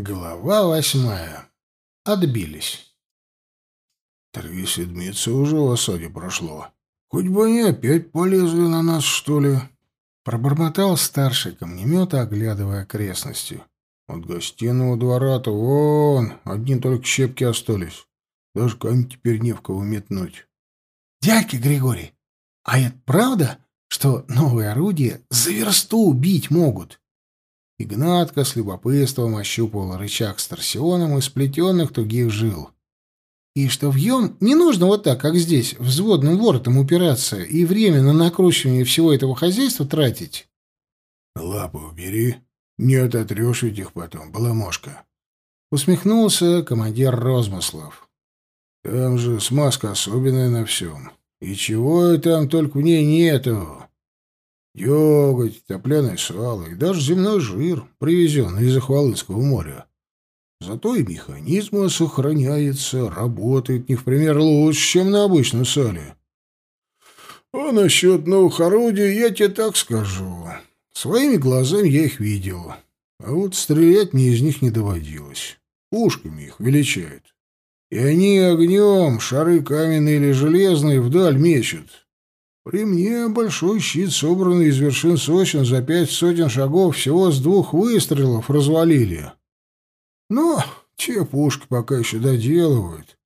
Глава восьмая. Отбились. Три седмицы уже в осаде прошло. Хоть бы они опять полезли на нас, что ли? Пробормотал старший камнемета, оглядывая окрестности. От гостиного двора-то вон, одни только щепки остались. Даже камень теперь не в кого метнуть. Дядька Григорий, а это правда, что новые орудия за версту убить могут? Игнатка с любопытством ощупывал рычаг с торсионом из сплетенных тугих жил. И что вьем не нужно вот так, как здесь, взводным воротом упираться и время на накручивание всего этого хозяйства тратить. Лапу убери, не ототрешь ведь их потом, баламошка. Усмехнулся командир Розмыслов. Там же смазка особенная на всем. И чего там только в ней нету. Деготь, топленое сало и даже земной жир, привезенный из Ахвалынского моря. Зато и механизм сохраняется, работает не в пример лучше, чем на обычном сале. А насчет новых орудий я тебе так скажу. Своими глазами я их видел, а вот стрелять мне из них не доводилось. Пушками их величают. И они огнем, шары каменные или железные, вдаль мечут. При мне большой щит, собранный из вершин сосен за пять сотен шагов, всего с двух выстрелов развалили. Но те пушки пока еще доделывают.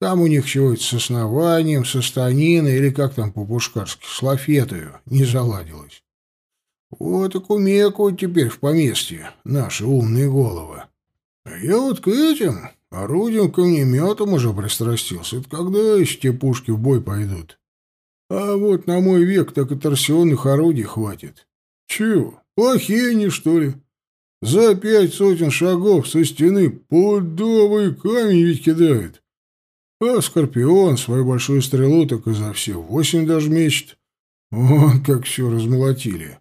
Там у них чего-то с основанием, со станиной или как там по-пушкарски, с лафетою, не заладилось. Вот и кумекают теперь в поместье наши умные головы. А я вот к этим орудием камнеметом уже пристрастился. Это когда еще те пушки в бой пойдут? А вот на мой век так и торсионных орудий хватит. Чего, плохие они, что ли? За пять сотен шагов со стены пудовый камень ведь кидает. А Скорпион свою большую стрелу так и за все восемь даже мечет. Вон как все размолотили.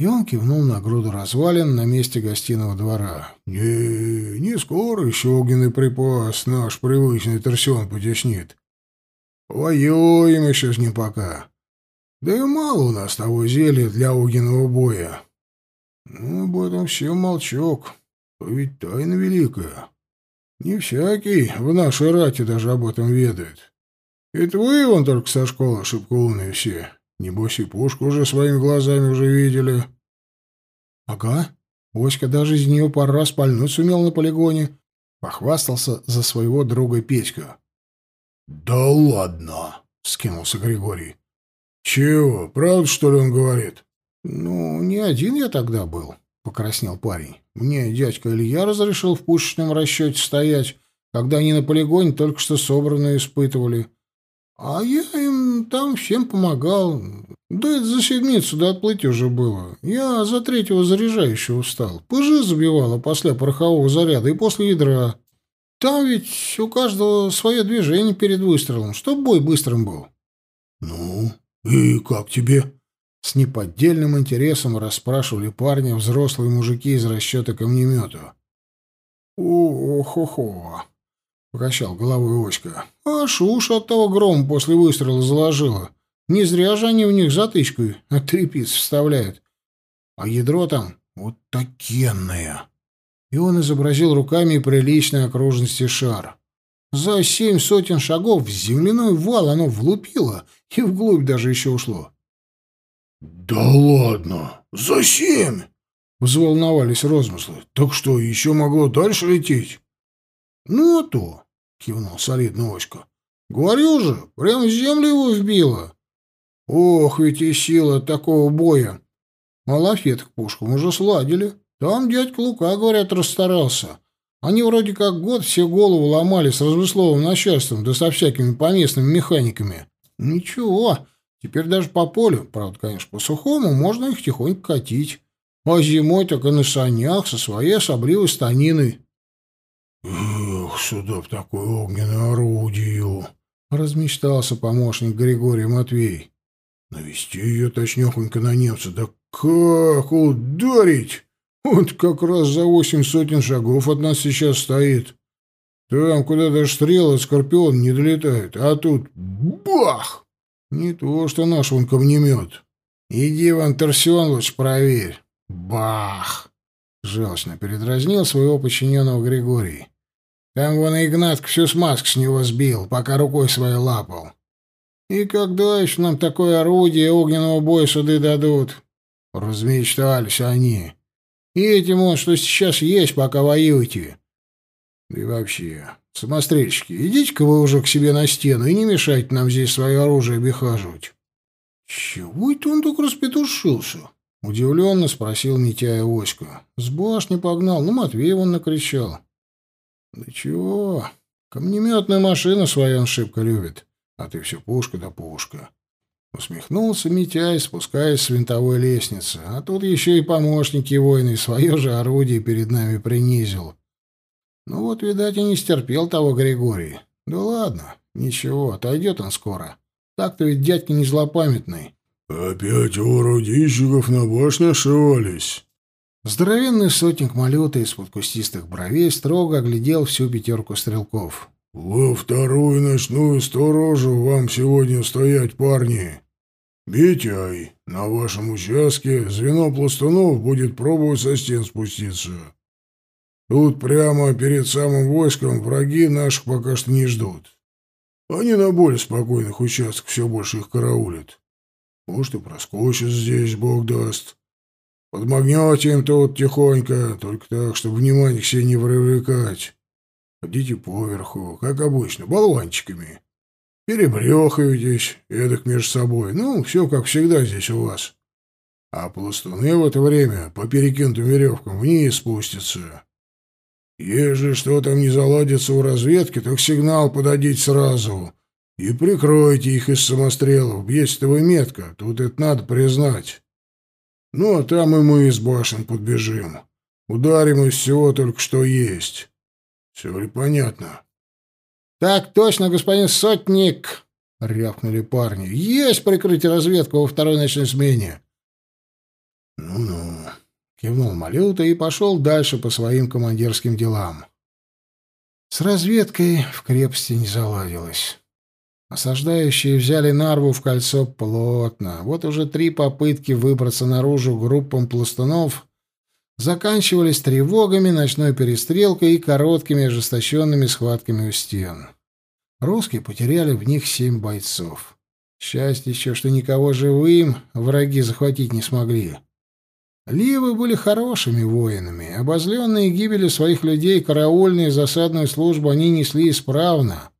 И он кивнул на груду развалин на месте гостиного двора. «Не, не скоро еще огненный припас наш привычный торсион потеснит. Воюем еще с ним пока. Да и мало у нас того зелья для огненного боя. Ну, об этом все молчок. То ведь тайна великая. Не всякий в нашей рате даже об этом ведает. Это вы, вон только со школы шибко умные все. Небось и пушку уже своими глазами уже видели. — Ага. Оська даже из нее пару раз пальнуть сумел на полигоне. Похвастался за своего друга Петька. «Да ладно!» — скинулся Григорий. «Чего, правда, что ли, он говорит?» «Ну, не один я тогда был», — покраснел парень. «Мне дядька Илья разрешил в пушечном расчете стоять, когда они на полигоне только что собранные испытывали. А я им там всем помогал. Да это за седмицу до отплытия уже было. Я за третьего заряжающего встал. Пыжи забивала после порохового заряда и после ядра. Там ведь у каждого свое движение перед выстрелом, чтоб бой быстрым был. — Ну, и как тебе? С неподдельным интересом расспрашивали парня взрослые мужики из расчета камнемета. — О-хо-хо! — покачал головой Оська. — Аж уши от того грома после выстрела заложило. Не зря же они в них затычку от трепиц вставляют. А ядро там вот такенное и он изобразил руками приличной окружности шар. За семь сотен шагов в земляной вал оно влупило и вглубь даже еще ушло. — Да ладно! За семь! — взволновались розмыслы. — Так что, еще могло дальше лететь? — Ну, а то! — кивнул солидно Оська. — Говорю же, прямо в землю его вбило. Ох, ведь и сила такого боя! А лафет к пушкам уже сладили. — там дядька Лука, говорят, расстарался. Они вроде как год все голову ломали с размысловым начальством, да со всякими поместными механиками. Ничего, теперь даже по полю, правда, конечно, по сухому, можно их тихонько катить. А зимой так и на санях со своей особливой станиной. «Эх, сюда б такое огненное орудие!» — размечтался помощник Григория Матвей. «Навести ее точнёхонько на немца, да как ударить!» Вот как раз за восемь сотен шагов от нас сейчас стоит. Там, куда даже стрелы скорпион не долетают, а тут бах! Не то, что наш вон камнемет. Иди в торсион лучше проверь. Бах! Желчно передразнил своего подчиненного Григорий. Там вон Игнат всю смазку с него сбил, пока рукой своей лапал. И когда еще нам такое орудие огненного боя суды дадут? Размечтались они. И этим он, что сейчас есть, пока воюете. Да и вообще, самострельщики, идите-ка вы уже к себе на стену и не мешайте нам здесь свое оружие обихаживать. Чего это он так распетушился? Удивленно спросил Митяя Оська. С башни погнал, ну Матвей он накричал. Да чего? Камнеметную машину свою он шибко любит. А ты все пушка да пушка. Усмехнулся Митяй, спускаясь с винтовой лестницы. А тут еще и помощники воины свое же орудие перед нами принизил. Ну вот, видать, и не стерпел того Григорий. Да ладно, ничего, отойдет он скоро. Так-то ведь дядька не злопамятный. «Опять у орудийщиков на башне ошивались?» Здоровенный сотник малюта из-под кустистых бровей строго оглядел всю пятерку стрелков. «Во вторую ночную сторожу вам сегодня стоять, парни. Митяй, на вашем участке звено пластунов будет пробовать со стен спуститься. Тут прямо перед самым войском враги наших пока что не ждут. Они на более спокойных участках все больше их караулят. Может, и проскочат здесь, бог даст. Подмагнете им тут тихонько, только так, чтобы внимание к себе не привлекать. Ходите поверху, как обычно, болванчиками. Перебрехаетесь, эдак между собой. Ну, все как всегда здесь у вас. А пластуны в это время по перекинутым веревкам вниз спустятся. Ежели что там не заладится у разведки, так сигнал подадите сразу. И прикройте их из самострелов. Есть вы метко, тут это надо признать. Ну, а там и мы из башен подбежим. Ударим из всего только что есть. Все ли понятно? — Так точно, господин сотник! — рявкнули парни. — Есть прикрытие разведку во второй ночной смене. Ну — кивнул Малюта и пошел дальше по своим командирским делам. С разведкой в крепости не заладилось. Осаждающие взяли Нарву в кольцо плотно. Вот уже три попытки выбраться наружу группам пластунов заканчивались тревогами, ночной перестрелкой и короткими ожесточенными схватками у стен. Русские потеряли в них семь бойцов. Счастье еще, что никого живым враги захватить не смогли. Ливы были хорошими воинами. Обозленные гибелью своих людей караульные засадную службу они несли исправно.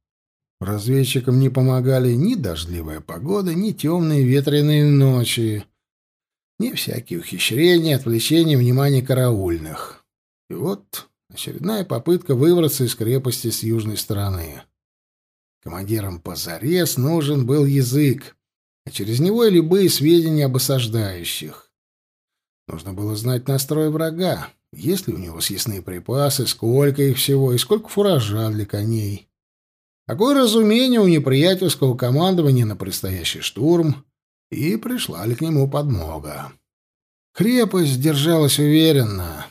Разведчикам не помогали ни дождливая погода, ни темные ветреные ночи, ни всякие ухищрения, отвлечения внимания караульных. И вот очередная попытка выбраться из крепости с южной стороны. Командирам позарез нужен был язык, а через него и любые сведения об осаждающих. Нужно было знать настрой врага, есть ли у него съестные припасы, сколько их всего и сколько фуража для коней. Какое разумение у неприятельского командования на предстоящий штурм, и пришла ли к нему подмога. Крепость держалась уверенно.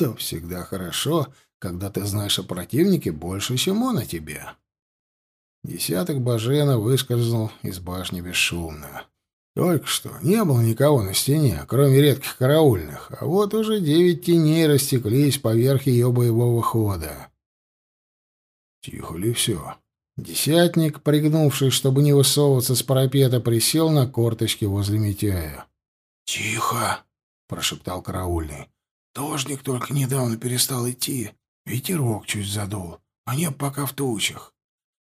Но всегда хорошо, когда ты знаешь о противнике больше, чем он о тебе. Десяток Бажена выскользнул из башни бесшумно. Только что не было никого на стене, кроме редких караульных, а вот уже девять теней растеклись поверх ее боевого хода. Тихо ли все? Десятник, пригнувшись, чтобы не высовываться с парапета, присел на корточки возле Митяя. «Тихо!» — прошептал караульный. «Дождик только недавно перестал идти. Ветерок чуть задул, а небо пока в тучах.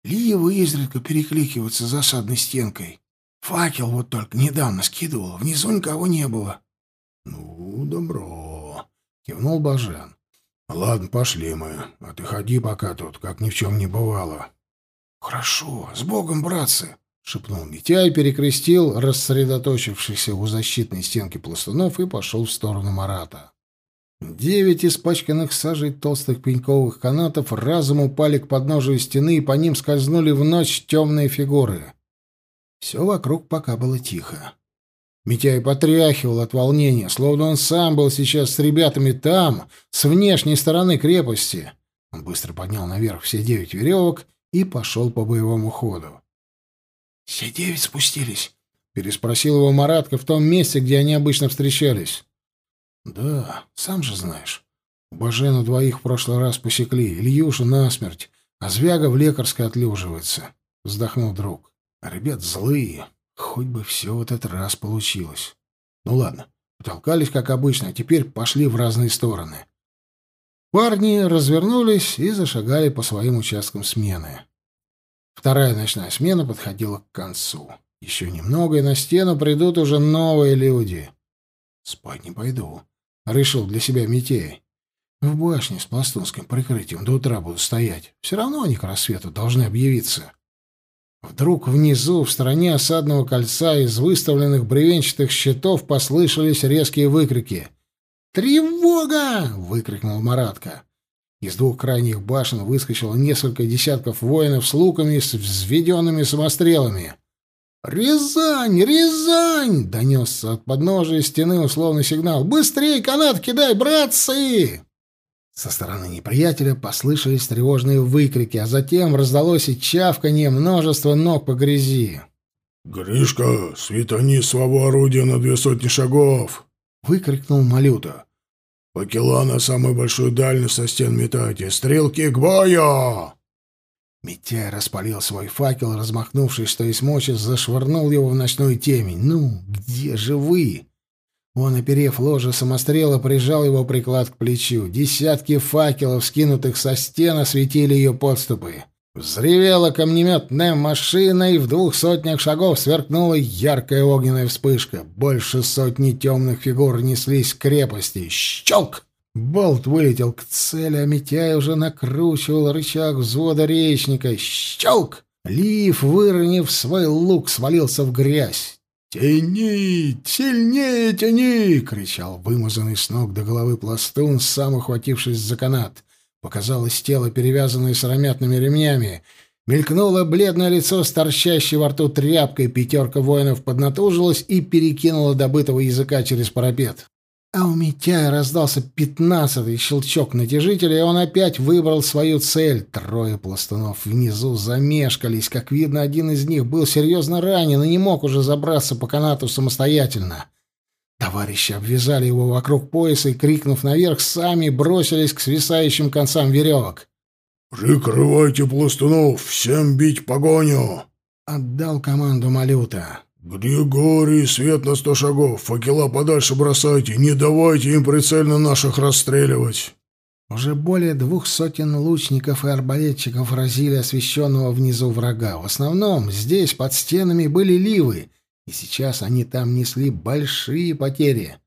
Лиева изредка перекликиваться засадной стенкой. Факел вот только недавно скидывал, внизу никого не было». «Ну, добро», — кивнул Бажен. «Ладно, пошли мы, а ты ходи пока тут, как ни в чем не бывало». «Хорошо, с Богом, братцы!» — шепнул Митяй, перекрестил рассредоточившихся у защитной стенки пластунов и пошел в сторону Марата. Девять испачканных сажей толстых пеньковых канатов разом упали к подножию стены, и по ним скользнули в ночь темные фигуры. Все вокруг пока было тихо. Митяй потряхивал от волнения, словно он сам был сейчас с ребятами там, с внешней стороны крепости. Он быстро поднял наверх все девять веревок и пошел по боевому ходу. «Все девять спустились?» — переспросил его Маратка в том месте, где они обычно встречались. Да, сам же знаешь. Бажену двоих в прошлый раз посекли, Ильюша насмерть, а Звяга в лекарской отлеживается. Вздохнул друг. Ребят злые. Хоть бы все в этот раз получилось. Ну ладно, потолкались, как обычно, а теперь пошли в разные стороны. Парни развернулись и зашагали по своим участкам смены. Вторая ночная смена подходила к концу. Еще немного, и на стену придут уже новые люди. «Спать не пойду», — решил для себя Митей. «В башне с пластунским прикрытием до утра буду стоять. Все равно они к рассвету должны объявиться». Вдруг внизу, в стороне осадного кольца, из выставленных бревенчатых щитов послышались резкие выкрики. «Тревога!» — выкрикнул Маратка. Из двух крайних башен выскочило несколько десятков воинов с луками и с взведенными самострелами. «Рязань! Рязань!» — донесся от подножия стены условный сигнал. «Быстрей канат кидай, братцы!» Со стороны неприятеля послышались тревожные выкрики, а затем раздалось и чавканье множества ног по грязи. «Гришка, светани своего орудия на две сотни шагов!» — выкрикнул Малюта. «Факела на самую большую дальность со стен метайте! Стрелки к бою!» Митяй распалил свой факел, размахнувшись, что есть мочи, зашвырнул его в ночную темень. «Ну, где же вы?» Он, оперев ложе самострела, прижал его приклад к плечу. Десятки факелов, скинутых со стен, осветили ее подступы. Взревела камнеметная машина, и в двух сотнях шагов сверкнула яркая огненная вспышка. Больше сотни темных фигур неслись к крепости. Щелк! Болт вылетел к цели, а Митяй уже накручивал рычаг взвода речника. Щелк! Лив, выронив свой лук, свалился в грязь. «Тяни! Сильнее тяни!» — кричал вымазанный с ног до головы пластун, сам ухватившись за канат. Показалось тело, перевязанное сыромятными ремнями. Мелькнуло бледное лицо с торчащей во рту тряпкой. Пятерка воинов поднатужилась и перекинула добытого языка через парапет. А у Митяя раздался пятнадцатый щелчок натяжителя, и он опять выбрал свою цель. Трое пластунов внизу замешкались. Как видно, один из них был серьезно ранен и не мог уже забраться по канату самостоятельно. Товарищи обвязали его вокруг пояса и, крикнув наверх, сами бросились к свисающим концам веревок. «Прикрывайте пластунов! Всем бить погоню!» — отдал команду Малюта. «Григорий, свет на сто шагов! Факела подальше бросайте! Не давайте им прицельно наших расстреливать!» Уже более двух сотен лучников и арбалетчиков разили освещенного внизу врага. В основном здесь, под стенами, были ливы, и сейчас они там несли большие потери.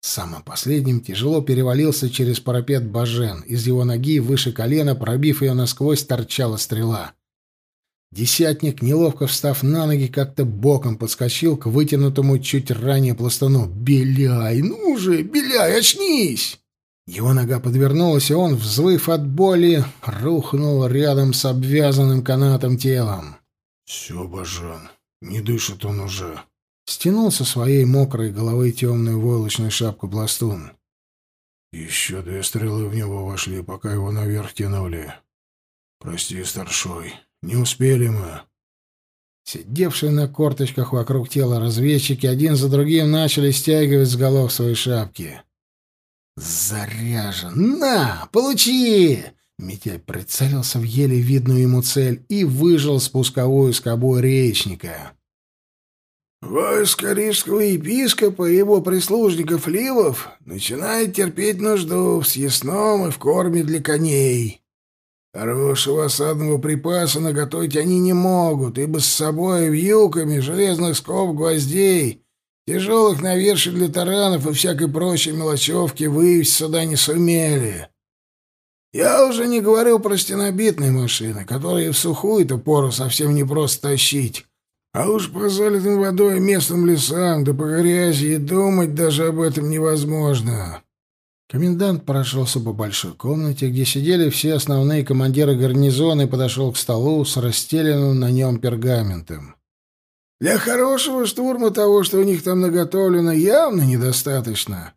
Самым последним тяжело перевалился через парапет Бажен. Из его ноги выше колена, пробив ее насквозь, торчала стрела. Десятник, неловко встав на ноги, как-то боком подскочил к вытянутому чуть ранее пластану. «Беляй! Ну же, Беляй, очнись!» Его нога подвернулась, и он, взвыв от боли, рухнул рядом с обвязанным канатом телом. «Все, Бажан, не дышит он уже!» Стянул со своей мокрой головы темную войлочную шапку пластун. «Еще две стрелы в него вошли, пока его наверх тянули. Прости, старшой, не успели мы. Сидевшие на корточках вокруг тела разведчики один за другим начали стягивать с голов свои шапки. «Заряжен! На, получи!» Митяй прицелился в еле видную ему цель и выжил спусковую скобу речника. Войско рижского епископа и его прислужников Ливов начинает терпеть нужду в съестном и в корме для коней. Хорошего осадного припаса наготовить они не могут, ибо с собой вьюками железных скоб гвоздей, тяжелых наверший для таранов и всякой прочей мелочевки вывести сюда не сумели. Я уже не говорю про стенобитные машины, которые в сухую-то пору совсем не просто тащить. А уж по залитым водой местным лесам, да по грязи и думать даже об этом невозможно. Комендант прошелся по большой комнате, где сидели все основные командиры гарнизона, и подошел к столу с расстеленным на нем пергаментом. «Для хорошего штурма того, что у них там наготовлено, явно недостаточно.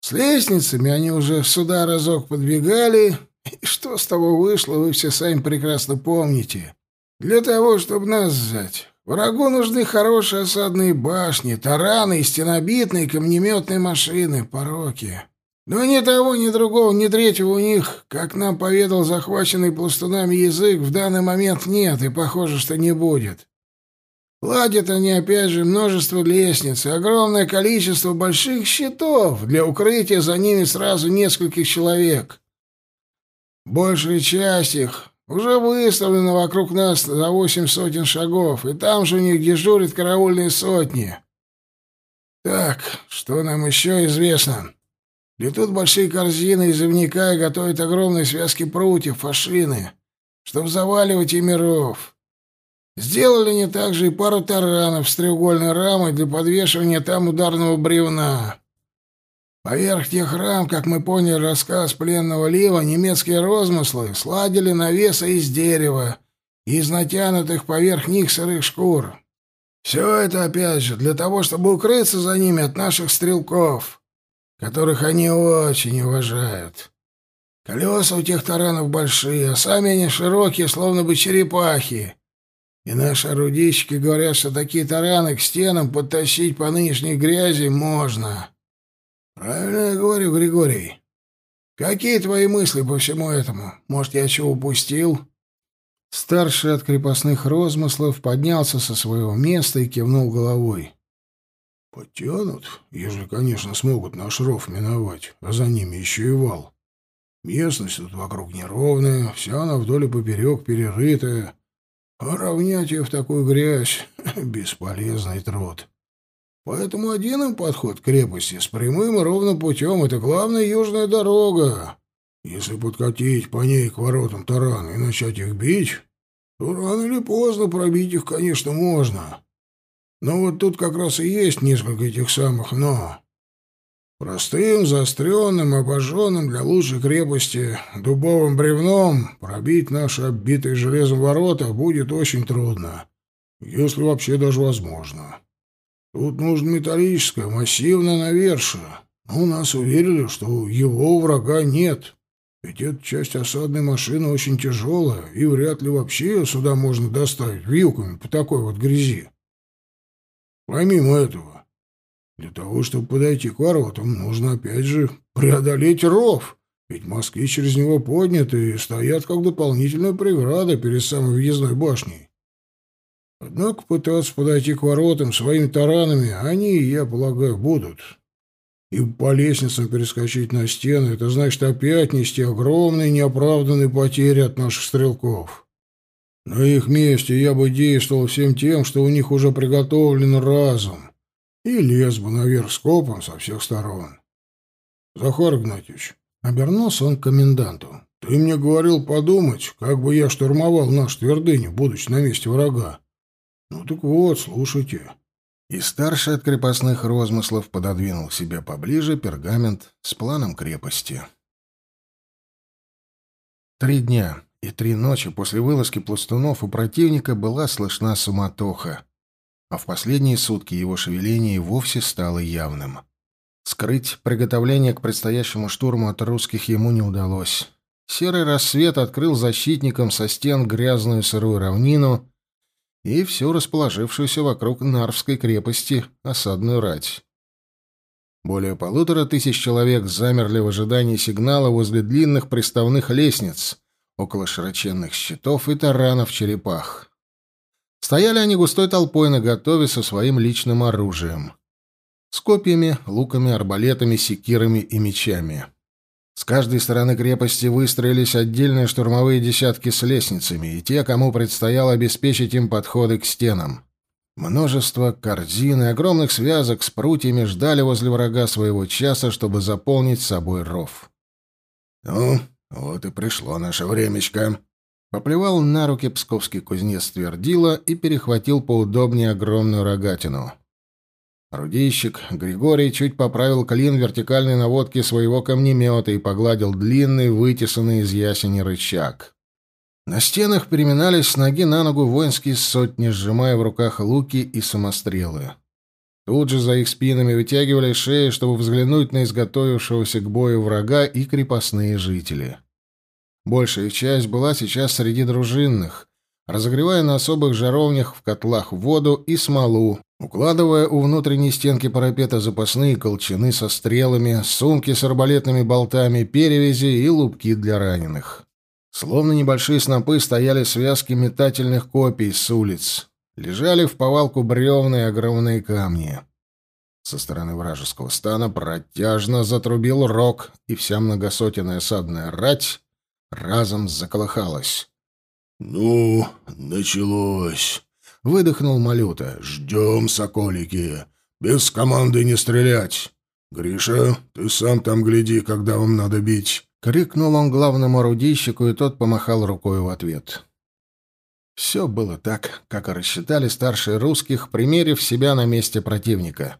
С лестницами они уже сюда разок подбегали, и что с того вышло, вы все сами прекрасно помните. Для того, чтобы нас взять, Врагу нужны хорошие осадные башни, тараны стенобитные камнеметные машины, пороки. Но ни того, ни другого, ни третьего у них, как нам поведал захваченный пластунами язык, в данный момент нет и, похоже, что не будет. Ладят они, опять же, множество лестниц и огромное количество больших щитов для укрытия за ними сразу нескольких человек. Большая часть их уже выставлена вокруг нас за восемь сотен шагов, и там же у них дежурят караульные сотни. Так, что нам еще известно? Летут большие корзины из ивника и готовят огромные связки прутьев, фашины, чтобы заваливать ими ров. Сделали они также и пару таранов с треугольной рамой для подвешивания там ударного бревна. Поверх тех рам, как мы поняли рассказ пленного Лива, немецкие розмыслы сладили навесы из дерева и из натянутых поверх них сырых шкур. Все это, опять же, для того, чтобы укрыться за ними от наших стрелков, которых они очень уважают. Колеса у тех таранов большие, а сами они широкие, словно бы черепахи. И наши орудийщики говорят, что такие тараны к стенам подтащить по нынешней грязи можно. Правильно я говорю, Григорий? Какие твои мысли по всему этому? Может, я чего упустил? Старший от крепостных розмыслов поднялся со своего места и кивнул головой. Подтянут, ежели, конечно, смогут наш ров миновать, а за ними еще и вал. Местность тут вокруг неровная, вся она вдоль и поперек перерытая, равнять ее в такую грязь — бесполезный труд. Поэтому один им подход к крепости с прямым и ровным путем — это главная южная дорога. Если подкатить по ней к воротам тарана и начать их бить, то рано или поздно пробить их, конечно, можно. Но вот тут как раз и есть несколько этих самых «но». Простым, заостренным, обожженным для лучшей крепости дубовым бревном пробить наши оббитые железом ворота будет очень трудно, если вообще даже возможно. Тут нужно металлическое, массивное навершие. Но нас уверили, что его врага нет. Ведь эта часть осадной машины очень тяжелая, и вряд ли вообще ее сюда можно доставить вилками по такой вот грязи. Помимо этого, для того, чтобы подойти к воротам, нужно опять же преодолеть ров, ведь мостки через него подняты и стоят как дополнительная преграда перед самой въездной башней. Однако пытаться подойти к воротам своими таранами они, я полагаю, будут. И по лестницам перескочить на стены — это значит опять нести огромные неоправданные потери от наших стрелков. На их месте я бы действовал всем тем, что у них уже приготовлен разум, и лез бы наверх скопом со всех сторон. Захар Игнатьевич, обернулся он к коменданту. Ты мне говорил подумать, как бы я штурмовал нашу твердыню, будучи на месте врага. Ну так вот, слушайте. И старший от крепостных розмыслов пододвинул себе поближе пергамент с планом крепости. Три дня и три ночи после вылазки пластунов у противника была слышна суматоха, а в последние сутки его шевеление вовсе стало явным. Скрыть приготовление к предстоящему штурму от русских ему не удалось. Серый рассвет открыл защитникам со стен грязную сырую равнину, и всю расположившуюся вокруг Нарвской крепости осадную рать. Более полутора тысяч человек замерли в ожидании сигнала возле длинных приставных лестниц, около широченных щитов и таранов черепах. Стояли они густой толпой наготове со своим личным оружием. С копьями, луками, арбалетами, секирами и мечами. С каждой стороны крепости выстроились отдельные штурмовые десятки с лестницами, и те, кому предстояло обеспечить им подходы к стенам. Множество корзин и огромных связок с прутьями ждали возле врага своего часа, чтобы заполнить собой ров. «Ну, вот и пришло наше времечко», — поплевал на руки псковский кузнец Твердила и перехватил поудобнее огромную рогатину. Орудийщик Григорий чуть поправил клин вертикальной наводки своего камнемета и погладил длинный, вытесанный из ясени рычаг. На стенах переминались с ноги на ногу воинские сотни, сжимая в руках луки и самострелы. Тут же за их спинами вытягивали шеи, чтобы взглянуть на изготовившегося к бою врага и крепостные жители. Большая часть была сейчас среди дружинных, разогревая на особых жаровнях в котлах воду и смолу, укладывая у внутренней стенки парапета запасные колчаны со стрелами, сумки с арбалетными болтами, перевязи и лупки для раненых. Словно небольшие снопы стояли связки метательных копий с улиц. Лежали в повалку бревна и огромные камни. Со стороны вражеского стана протяжно затрубил рог, и вся многосотенная садная рать разом заколыхалась. «Ну, началось!» — выдохнул Малюта. «Ждем, соколики! Без команды не стрелять! Гриша, ты сам там гляди, когда вам надо бить!» — крикнул он главному орудийщику, и тот помахал рукой в ответ. Все было так, как и рассчитали старшие русских, примерив себя на месте противника.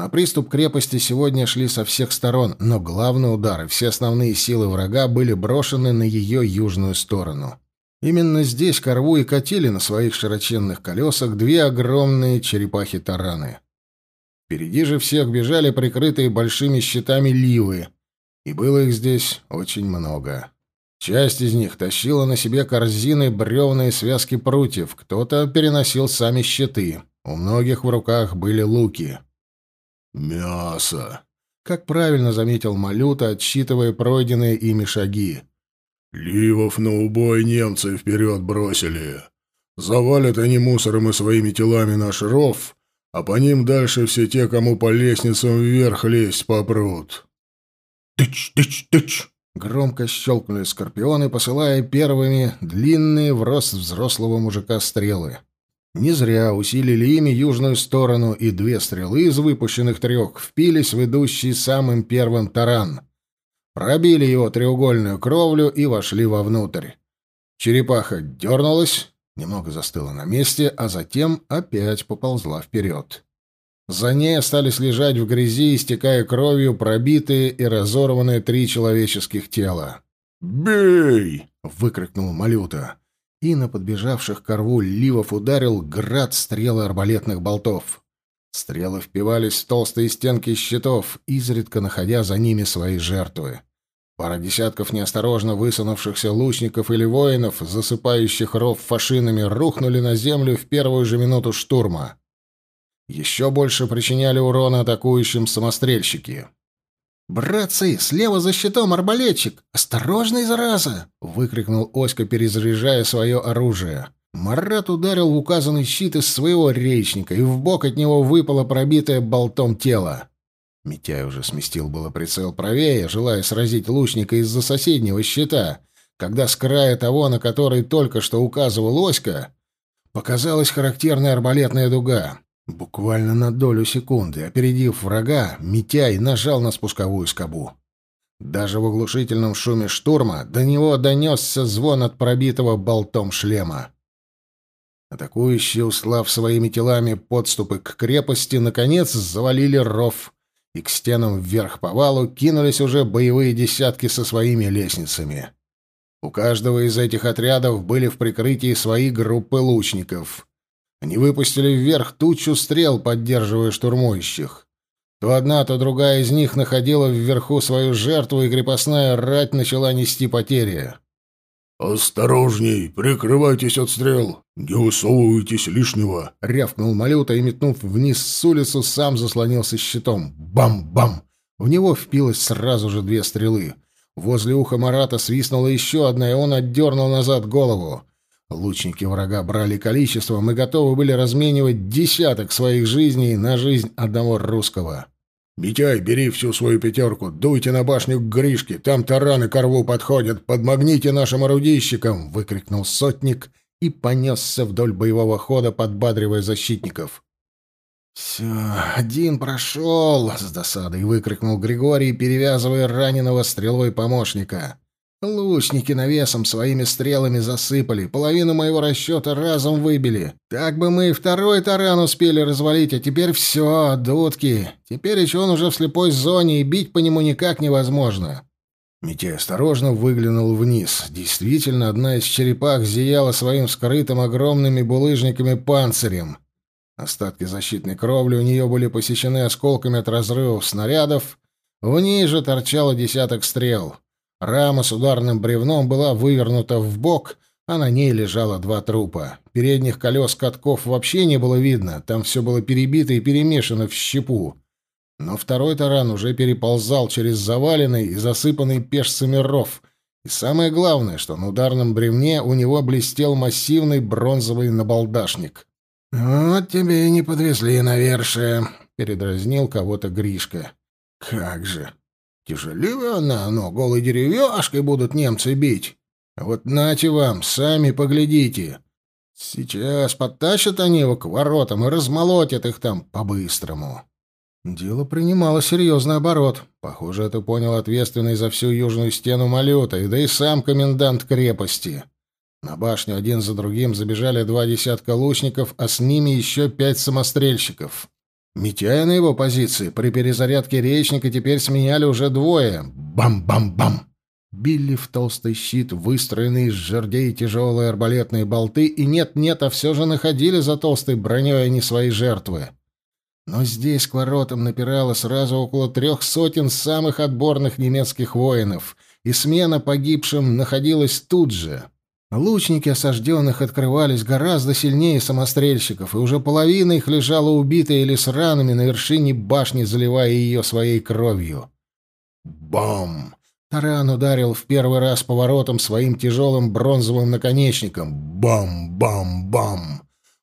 На приступ крепости сегодня шли со всех сторон, но главный удар и все основные силы врага были брошены на ее южную сторону. Именно здесь Корву и катили на своих широченных колесах две огромные черепахи-тараны. Впереди же всех бежали прикрытые большими щитами ливы, и было их здесь очень много. Часть из них тащила на себе корзины, бревна и связки прутьев, кто-то переносил сами щиты, у многих в руках были луки. «Мясо!» — как правильно заметил Малюта, отсчитывая пройденные ими шаги. Ливов на убой немцы вперед бросили. Завалят они мусором и своими телами наш ров, а по ним дальше все те, кому по лестницам вверх лезть попрут. «Тыч, тыч, тыч!» Громко щелкнули скорпионы, посылая первыми длинные в рост взрослого мужика стрелы. Не зря усилили ими южную сторону, и две стрелы из выпущенных трех впились в идущий самым первым таран пробили его треугольную кровлю и вошли вовнутрь. Черепаха дернулась, немного застыла на месте, а затем опять поползла вперед. За ней остались лежать в грязи, истекая кровью, пробитые и разорванные три человеческих тела. «Бей!» — выкрикнул Малюта. И на подбежавших к рву ливов ударил град стрелы арбалетных болтов. Стрелы впивались в толстые стенки щитов, изредка находя за ними свои жертвы. Пара десятков неосторожно высунувшихся лучников или воинов, засыпающих ров фашинами, рухнули на землю в первую же минуту штурма. Еще больше причиняли урона атакующим самострельщики. «Братцы, слева за щитом арбалетчик! Осторожный, зараза!» — выкрикнул Оська, перезаряжая свое оружие. Марат ударил в указанный щит из своего речника, и в бок от него выпало пробитое болтом тело. Митяй уже сместил было прицел правее, желая сразить лучника из-за соседнего щита, когда с края того, на который только что указывал Оська, показалась характерная арбалетная дуга. Буквально на долю секунды, опередив врага, Митяй нажал на спусковую скобу. Даже в оглушительном шуме штурма до него донесся звон от пробитого болтом шлема. Атакующие, услав своими телами подступы к крепости, наконец завалили ров, и к стенам вверх по валу кинулись уже боевые десятки со своими лестницами. У каждого из этих отрядов были в прикрытии свои группы лучников. Они выпустили вверх тучу стрел, поддерживая штурмующих. То одна, то другая из них находила вверху свою жертву, и крепостная рать начала нести потери. «Осторожней! Прикрывайтесь от стрел! Не высовывайтесь лишнего!» — рявкнул Малюта и, метнув вниз с улицу, сам заслонился щитом. Бам-бам! В него впилось сразу же две стрелы. Возле уха Марата свистнула еще одна, и он отдернул назад голову. Лучники врага брали количеством и готовы были разменивать десяток своих жизней на жизнь одного русского. «Митяй, бери всю свою пятерку, дуйте на башню к Гришке, там тараны к рву подходят, подмогните нашим орудийщикам!» — выкрикнул сотник и понесся вдоль боевого хода, подбадривая защитников. «Все, один прошел!» — с досадой выкрикнул Григорий, перевязывая раненого стрелой помощника. Лучники навесом своими стрелами засыпали, половину моего расчета разом выбили. Так бы мы и второй таран успели развалить, а теперь все, дудки. Теперь еще он уже в слепой зоне, и бить по нему никак невозможно. Митяй осторожно выглянул вниз. Действительно, одна из черепах зияла своим скрытым огромными булыжниками панцирем. Остатки защитной кровли у нее были посечены осколками от разрывов снарядов. В ней же торчало десяток стрел. Рама с ударным бревном была вывернута в бок, а на ней лежало два трупа. Передних колес катков вообще не было видно, там все было перебито и перемешано в щепу. Но второй таран уже переползал через заваленный и засыпанный пешцами ров. И самое главное, что на ударном бревне у него блестел массивный бронзовый набалдашник. «Вот тебе и не подвезли навершие», — передразнил кого-то Гришка. «Как же! Тяжелее она, но голой деревяшкой будут немцы бить. Вот нате вам, сами поглядите. Сейчас подтащат они его к воротам и размолотят их там по-быстрому». Дело принимало серьезный оборот. Похоже, это понял ответственный за всю южную стену Малюта, да и сам комендант крепости. На башню один за другим забежали два десятка лучников, а с ними еще пять самострельщиков. Митяя на его позиции при перезарядке речника теперь сменяли уже двое. Бам-бам-бам! Били в толстый щит, выстроенные из жердей тяжелые арбалетные болты, и нет-нет, а все же находили за толстой броней они свои жертвы. Но здесь к воротам напирало сразу около трех сотен самых отборных немецких воинов, и смена погибшим находилась тут же. Лучники осажденных открывались гораздо сильнее самострельщиков, и уже половина их лежала убитая или с ранами на вершине башни, заливая ее своей кровью. Бам! Таран ударил в первый раз по воротам своим тяжелым бронзовым наконечником. Бам-бам-бам!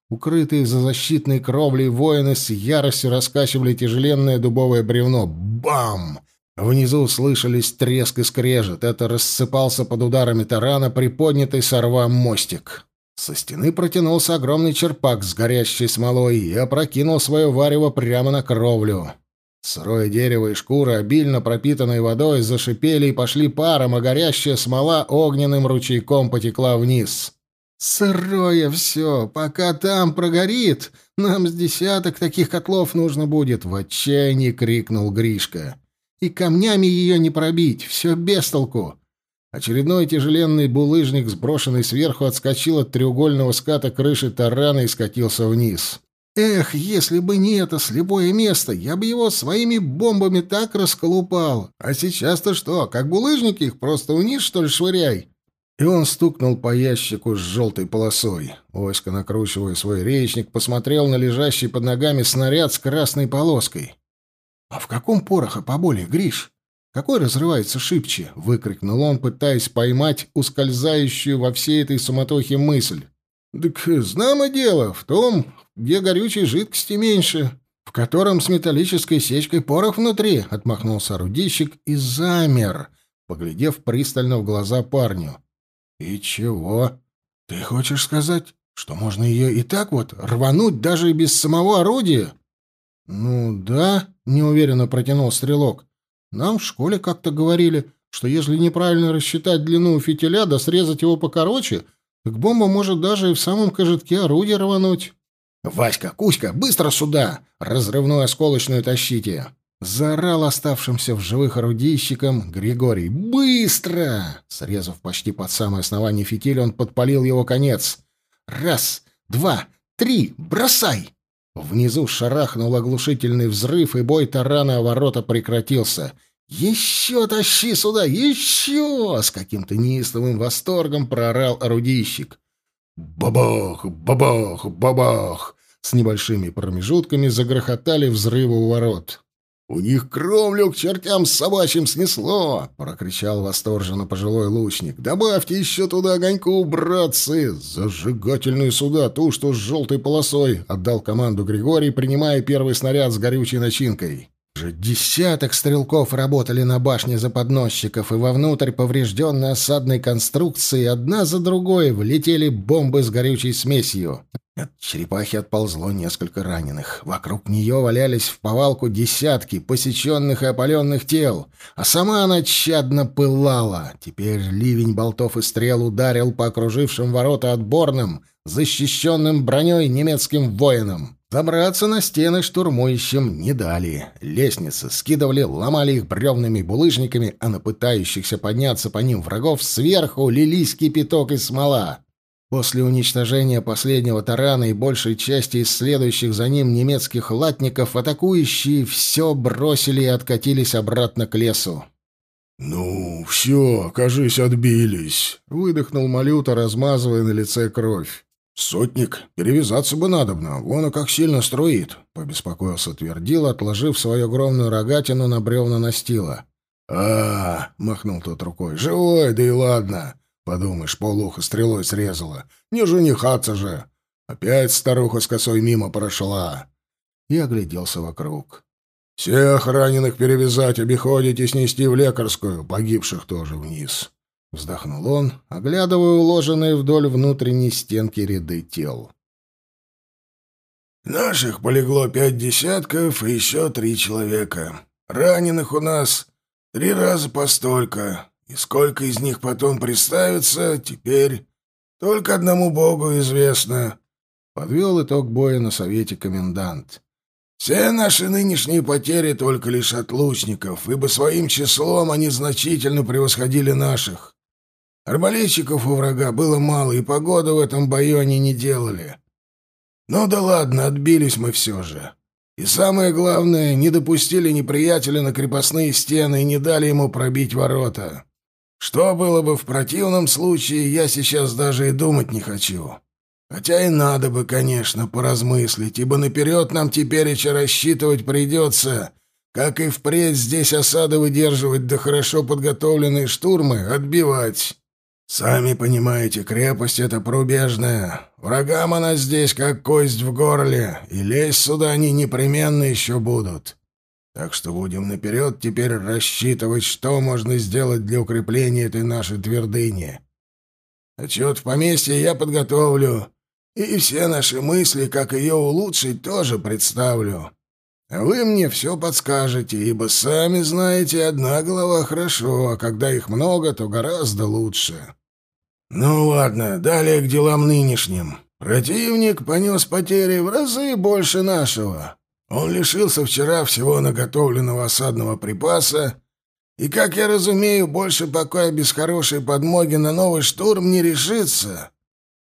Укрытые за защитной кровлей воины с яростью раскачивали тяжеленное дубовое бревно. Бам! Внизу слышались треск и скрежет. Это рассыпался под ударами тарана приподнятый сорвам мостик. Со стены протянулся огромный черпак с горящей смолой и опрокинул свое варево прямо на кровлю. Сырое дерево и шкура, обильно пропитанные водой, зашипели и пошли паром, а горящая смола огненным ручейком потекла вниз. «Сырое все! Пока там прогорит, нам с десяток таких котлов нужно будет!» — в отчаянии крикнул Гришка и камнями ее не пробить, все без толку. Очередной тяжеленный булыжник, сброшенный сверху, отскочил от треугольного ската крыши тарана и скатился вниз. Эх, если бы не это слепое место, я бы его своими бомбами так расколупал. А сейчас-то что, как булыжники их просто вниз, что ли, швыряй? И он стукнул по ящику с желтой полосой. Оська, накручивая свой речник, посмотрел на лежащий под ногами снаряд с красной полоской. «А в каком пороха поболе, Гриш? Какой разрывается шибче?» — выкрикнул он, пытаясь поймать ускользающую во всей этой суматохе мысль. «Так знамо дело в том, где горючей жидкости меньше, в котором с металлической сечкой порох внутри», — отмахнулся орудийщик и замер, поглядев пристально в глаза парню. «И чего? Ты хочешь сказать, что можно ее и так вот рвануть даже без самого орудия?» «Ну да», — неуверенно протянул стрелок. «Нам в школе как-то говорили, что если неправильно рассчитать длину фитиля да срезать его покороче, так бомба может даже и в самом кожитке орудия рвануть». «Васька, Кузька, быстро сюда! Разрывную осколочную тащите!» Заорал оставшимся в живых орудийщикам Григорий. «Быстро!» Срезав почти под самое основание фитиля, он подпалил его конец. «Раз, два, три, бросай!» Внизу шарахнул оглушительный взрыв, и бой тарана о ворота прекратился. «Еще тащи сюда! Еще!» — с каким-то неистовым восторгом проорал орудийщик. «Бабах! Бабах! Бабах!» С небольшими промежутками загрохотали взрывы у ворот. «У них кровлю к чертям с собачьим снесло!» — прокричал восторженно пожилой лучник. «Добавьте еще туда огоньку, братцы! Зажигательную сюда, ту, что с желтой полосой!» — отдал команду Григорий, принимая первый снаряд с горючей начинкой. Уже десяток стрелков работали на башне заподносчиков, и вовнутрь поврежденной осадной конструкции одна за другой влетели бомбы с горючей смесью. От черепахи отползло несколько раненых. Вокруг нее валялись в повалку десятки посеченных и опаленных тел, а сама она чадно пылала. Теперь ливень болтов и стрел ударил по окружившим ворота отборным, защищенным броней немецким воинам. Забраться на стены штурмующим не дали. Лестницы скидывали, ломали их бревными булыжниками, а на пытающихся подняться по ним врагов сверху лились кипяток и смола. После уничтожения последнего тарана и большей части из следующих за ним немецких латников атакующие все бросили и откатились обратно к лесу. «Ну, все, кажись, отбились», — выдохнул Малюта, размазывая на лице кровь. «Сотник, перевязаться бы надобно, вон и как сильно струит», — побеспокоился Твердил, отложив свою огромную рогатину на бревна настила. а махнул тот рукой. «Живой, да и ладно. Подумаешь, полуха стрелой срезала. Не женихаться же. Опять старуха с косой мимо прошла». И огляделся вокруг. «Всех раненых перевязать, обиходить и снести в лекарскую, погибших тоже вниз». Вздохнул он, оглядывая уложенные вдоль внутренней стенки ряды тел. «Наших полегло пять десятков и еще три человека. Раненых у нас три раза по столько. И сколько из них потом представится, теперь только одному богу известно», — подвел итог боя на совете комендант. «Все наши нынешние потери только лишь от лучников, ибо своим числом они значительно превосходили наших. Арбалетчиков у врага было мало, и погоду в этом бою они не делали. Ну да ладно, отбились мы все же. И самое главное, не допустили неприятеля на крепостные стены и не дали ему пробить ворота. Что было бы в противном случае, я сейчас даже и думать не хочу. Хотя и надо бы, конечно, поразмыслить, ибо наперед нам теперь еще рассчитывать придется, как и впредь здесь осады выдерживать, да хорошо подготовленные штурмы отбивать. Сами понимаете, крепость эта пробежная. Врагам она здесь как кость в горле, и лезть сюда они непременно еще будут. Так что будем наперед теперь рассчитывать, что можно сделать для укрепления этой нашей твердыни. Отчет в поместье я подготовлю, и все наши мысли, как ее улучшить, тоже представлю. А вы мне все подскажете, ибо сами знаете, одна голова хорошо, а когда их много, то гораздо лучше. Ну ладно, далее к делам нынешним. Противник понес потери в разы больше нашего. Он лишился вчера всего наготовленного осадного припаса, и, как я разумею, больше пока без хорошей подмоги на новый штурм не решится.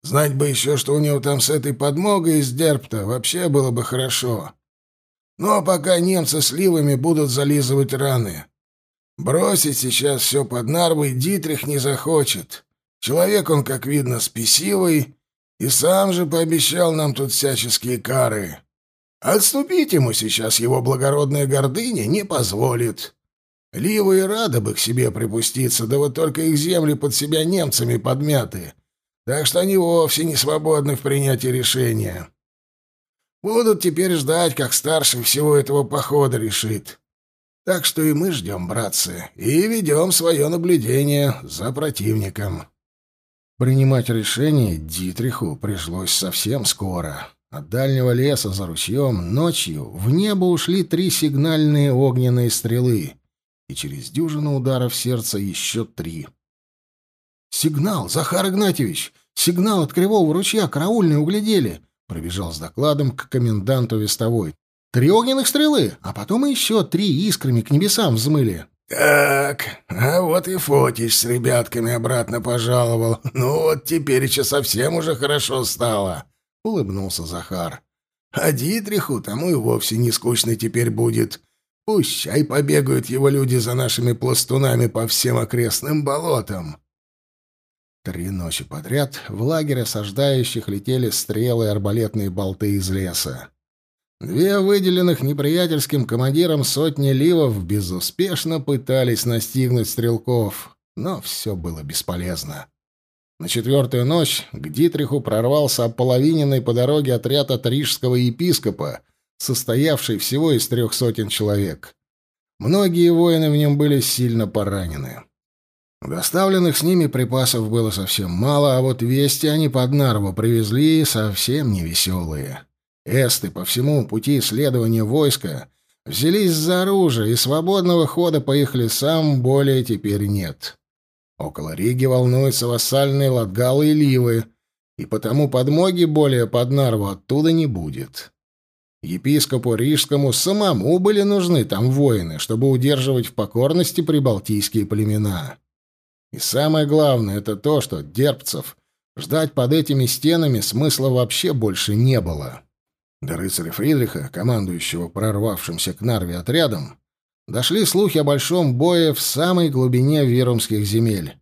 Знать бы еще, что у него там с этой подмогой из Дерпта, вообще было бы хорошо. Ну а пока немцы с ливами будут зализывать раны. Бросить сейчас все под Нарвой Дитрих не захочет. Человек он, как видно, спесивый, и сам же пообещал нам тут всяческие кары. Отступить ему сейчас его благородная гордыня не позволит. Лива и рада бы к себе припуститься, да вот только их земли под себя немцами подмяты, так что они вовсе не свободны в принятии решения. Будут теперь ждать, как старший всего этого похода решит. Так что и мы ждем, братцы, и ведем свое наблюдение за противником. Принимать решение Дитриху пришлось совсем скоро. От дальнего леса за ручьем ночью в небо ушли три сигнальные огненные стрелы, и через дюжину ударов сердца еще три. «Сигнал, Захар Игнатьевич! Сигнал от Кривого ручья! Караульные углядели!» Пробежал с докладом к коменданту вестовой. «Три огненных стрелы, а потом еще три искрами к небесам взмыли!» «Так, а вот и Фотич с ребятками обратно пожаловал. Ну вот теперь еще совсем уже хорошо стало». — улыбнулся Захар. «А Дитриху тому и вовсе не скучно теперь будет. Пущай побегают его люди за нашими пластунами по всем окрестным болотам». Три ночи подряд в лагерь осаждающих летели стрелы и арбалетные болты из леса. Две выделенных неприятельским командиром сотни ливов безуспешно пытались настигнуть стрелков, но все было бесполезно. На четвертую ночь к Дитриху прорвался ополовиненный по дороге отряд от рижского епископа, состоявший всего из трех сотен человек. Многие воины в нем были сильно поранены. Доставленных с ними припасов было совсем мало, а вот вести они под Нарву привезли совсем невеселые. Эсты по всему пути исследования войска взялись за оружие, и свободного хода по их лесам более теперь нет. Около Риги волнуются вассальные Латгалы и Ливы, и потому подмоги более под Нарву оттуда не будет. Епископу Рижскому самому были нужны там воины, чтобы удерживать в покорности прибалтийские племена. И самое главное — это то, что дербцев ждать под этими стенами смысла вообще больше не было. До рыцаря Фридриха, командующего прорвавшимся к Нарве отрядом, дошли слухи о большом бое в самой глубине вирумских земель.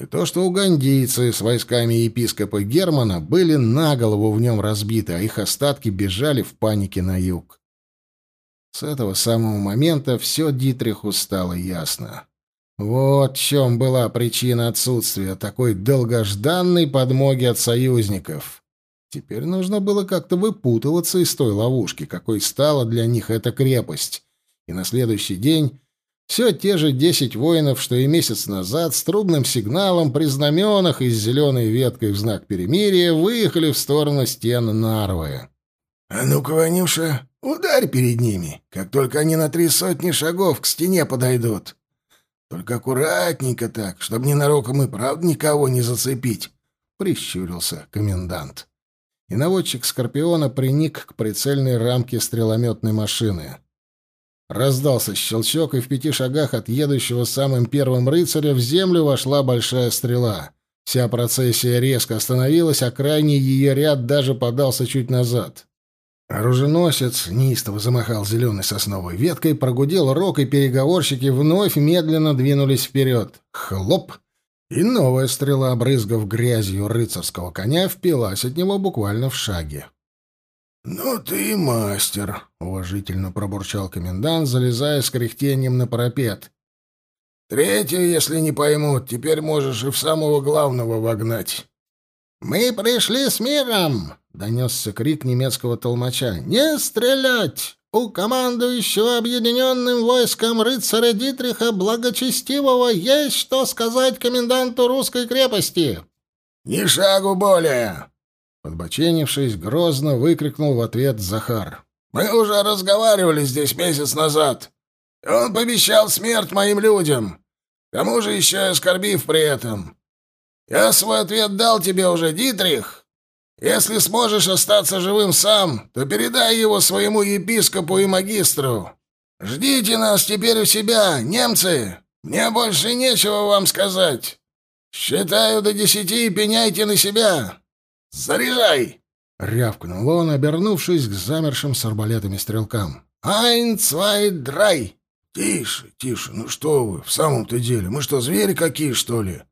И то, что угандийцы с войсками епископа Германа были на голову в нем разбиты, а их остатки бежали в панике на юг. С этого самого момента все Дитриху стало ясно. Вот в чем была причина отсутствия такой долгожданной подмоги от союзников. Теперь нужно было как-то выпутываться из той ловушки, какой стала для них эта крепость. И на следующий день все те же десять воинов, что и месяц назад, с трубным сигналом при знаменах и с зеленой веткой в знак перемирия выехали в сторону стен Нарвы. «А ну-ка, Ванюша, ударь перед ними, как только они на три сотни шагов к стене подойдут. Только аккуратненько так, чтобы ненароком и правда никого не зацепить», — прищурился комендант. И наводчик Скорпиона приник к прицельной рамке стрелометной машины. Раздался щелчок, и в пяти шагах от едущего самым первым рыцаря в землю вошла большая стрела. Вся процессия резко остановилась, а крайний ее ряд даже подался чуть назад. Оруженосец неистово замахал зеленой сосновой веткой, прогудел рог, и переговорщики вновь медленно двинулись вперед. Хлоп! И новая стрела, обрызгав грязью рыцарского коня, впилась от него буквально в шаге. «Ну ты мастер», — уважительно пробурчал комендант, залезая с кряхтением на парапет. «Третью, если не поймут, теперь можешь и в самого главного вогнать». «Мы пришли с миром!» — донесся крик немецкого толмача. «Не стрелять! У командующего объединенным войском рыцаря Дитриха Благочестивого есть что сказать коменданту русской крепости!» «Ни шагу более!» Подбоченившись, грозно выкрикнул в ответ Захар. «Мы уже разговаривали здесь месяц назад, он пообещал смерть моим людям, к тому же еще и оскорбив при этом. Я свой ответ дал тебе уже, Дитрих. Если сможешь остаться живым сам, то передай его своему епископу и магистру. Ждите нас теперь у себя, немцы. Мне больше нечего вам сказать. Считаю до десяти и пеняйте на себя. «Заряжай!» — рявкнул он, обернувшись к замершим с арбалетами стрелкам. «Айн, цвай, драй!» «Тише, тише, ну что вы, в самом-то деле, мы что, звери какие, что ли?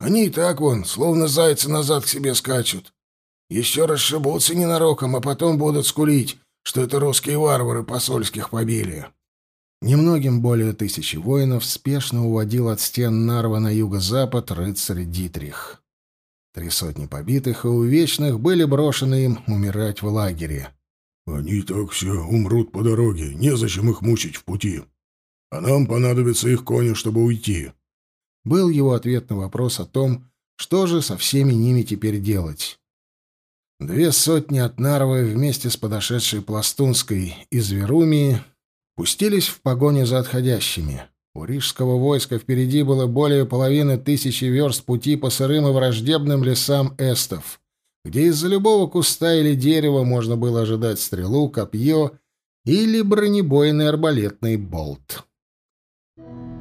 Они и так вон, словно зайцы назад к себе скачут. Еще расшибутся ненароком, а потом будут скулить, что это русские варвары посольских побили». Немногим более тысячи воинов спешно уводил от стен Нарва на юго-запад рыцарь Дитрих. Три сотни побитых и увечных были брошены им умирать в лагере. «Они так все умрут по дороге, незачем их мучить в пути. А нам понадобится их кони, чтобы уйти». Был его ответ на вопрос о том, что же со всеми ними теперь делать. Две сотни от Нарвы вместе с подошедшей Пластунской из Верумии пустились в погоню за отходящими. У рижского войска впереди было более половины тысячи верст пути по сырым и враждебным лесам эстов, где из-за любого куста или дерева можно было ожидать стрелу, копье или бронебойный арбалетный болт. Thank you.